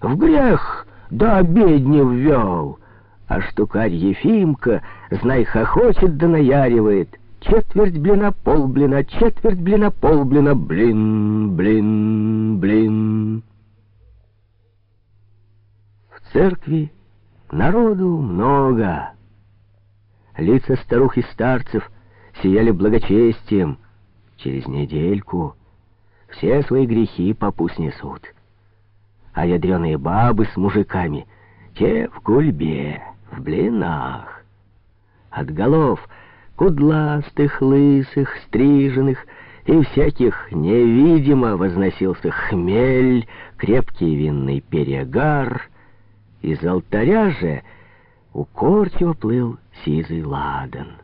в грех да обедни ввел. А штукарь Ефимка, знай, хохочет да наяривает. Четверть блина, пол блина, четверть блина, пол блина, блин, блин, блин. В церкви народу много. Лица старух и старцев сияли благочестием. Через недельку все свои грехи попу снесут. А ядреные бабы с мужиками, те в гульбе в блинах. От голов кудластых, лысых, стриженных и всяких невидимо возносился хмель, крепкий винный перегар. Из алтаря же укорчиво плыл сизый ладан.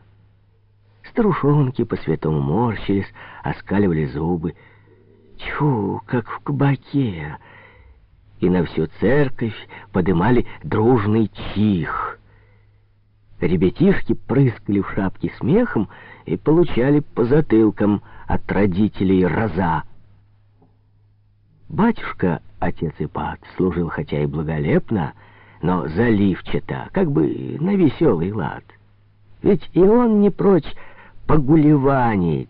Старушонки по святому морщились, оскаливали зубы. Тьфу, как в кабаке! И на всю церковь подымали дружный чих — Ребятишки прыскали в шапки смехом и получали по затылкам от родителей роза. Батюшка, отец Ипат, служил хотя и благолепно, но заливчато, как бы на веселый лад. Ведь и он не прочь погулеванить.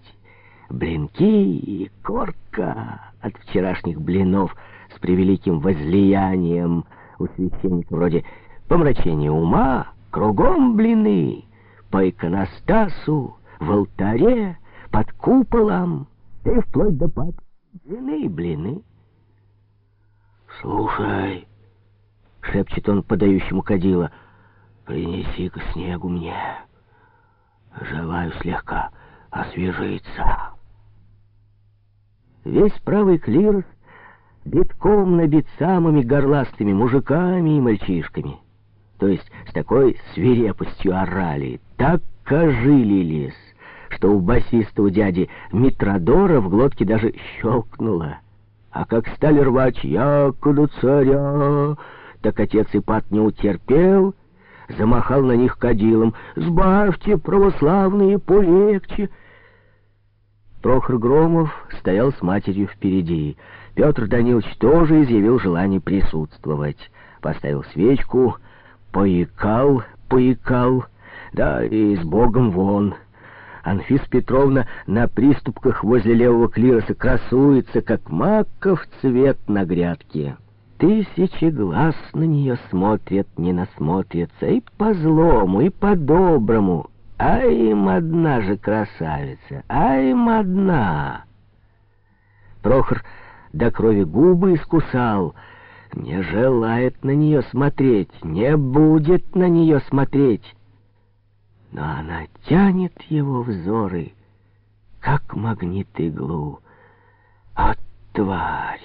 Блинки и корка от вчерашних блинов с превеликим возлиянием у священника вроде помрачения ума, Кругом блины, по иконостасу, в алтаре, под куполом, и вплоть до под длины блины. «Слушай», — шепчет он подающему кадила, — «принеси-ка снегу мне. Желаю слегка освежиться». Весь правый клирос битком набит самыми горластыми мужиками и мальчишками то есть с такой свирепостью орали, так кожилились, что у басиста у дяди Митродора в глотке даже щелкнуло. А как стали рвать якоду царя, так отец Ипат не утерпел, замахал на них кадилом. «Сбавьте, православные, полегче!» Прохор Громов стоял с матерью впереди. Петр Данилович тоже изъявил желание присутствовать. Поставил свечку, Поикал, поикал, да и с Богом вон. Анфис Петровна на приступках возле левого клироса красуется, как маков цвет на грядке. Тысячи глаз на нее смотрят, не насмотрятся, и по злому, и по доброму. А им одна же красавица, а им одна. Прохор до крови губы искусал — не желает на нее смотреть, не будет на нее смотреть. Но она тянет его взоры, как магнит иглу. От тварь!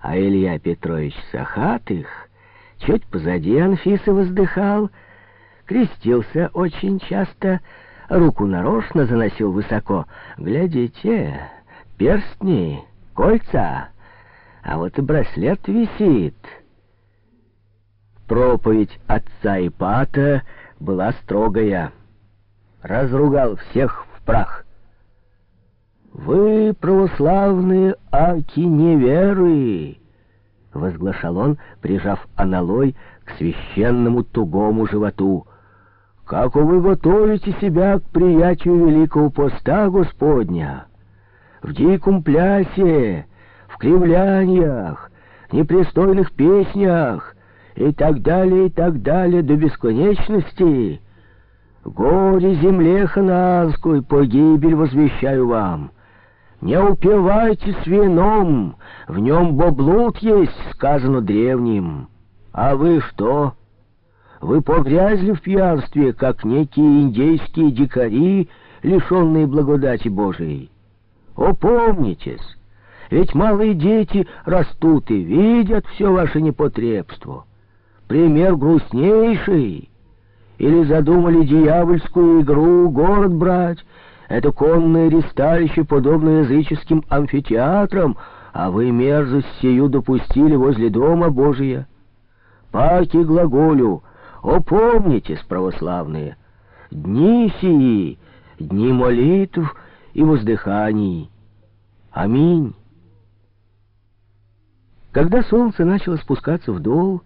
А Илья Петрович Сахатых чуть позади Анфисы воздыхал, крестился очень часто, руку нарочно заносил высоко. Глядите, перстни, кольца — а вот и браслет висит. Проповедь отца Ипата была строгая. Разругал всех в прах. «Вы, православные аки неверы!» — возглашал он, прижав аналой к священному тугому животу. «Как вы готовите себя к приятию великого поста Господня? В диком плясе!» в кривляниях, непристойных песнях и так далее, и так далее до бесконечности. Горе земле хананской, погибель возвещаю вам. Не упивайтесь вином, в нем боблуд есть, сказано древним. А вы что? Вы погрязли в пьянстве, как некие индейские дикари, лишенные благодати Божией. Опомнитесь! Ведь малые дети растут и видят все ваше непотребство. Пример грустнейший. Или задумали дьявольскую игру город брать. Это конное ресталище, подобное языческим амфитеатрам, а вы мерзость сию допустили возле дома Божия. Паки глаголю, опомнитесь, православные, дни сии, дни молитв и воздыханий. Аминь. Когда солнце начало спускаться в дол,